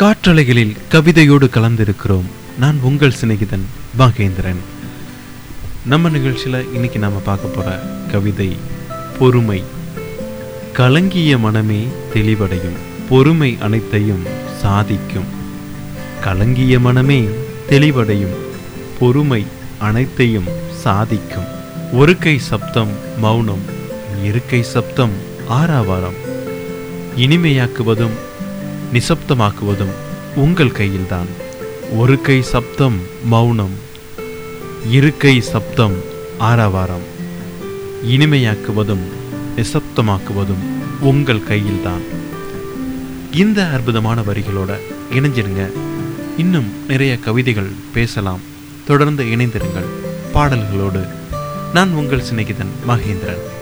காற்றலைகளில் கவிதையோடு கலந்திருக்கிறோம். நான் உங்கள் சிநேகிதன் மகேந்திரன். நம்ம நிகழ்ச்சியில் இன்னைக்கு நாம் பார்க்க போகிற கவிதை பொறுமை கலங்கிய மனமே தெளிவடையும் பொறுமை அனைத்தையும் சாதிக்கும். கலங்கிய மனமே தெளிவடையும் பொறுமை அனைத்தையும் சாதிக்கும். ஒரு கை சப்தம் மௌனம் இருக்கை சப்தம் ஆறாவாரம் இனிமையாக்குவதும் நிசப்தமாக்குவதும் உங்கள் கையில்தான். ஒரு கை சப்தம் மௌனம் இரு கை சப்தம் ஆரவாரம். இனிமையாக்குவதும் நிசப்தமாக்குவதும் உங்கள் கையில்தான். இந்த அற்புதமான வரிகளோட இணைஞ்சிருங்க இன்னும் நிறைய கவிதைகள் பேசலாம். தொடர்ந்து இணைந்திருங்கள். பாடல்களோடு. நான் உங்கள் சிநேகிதன் மகேந்திரன்.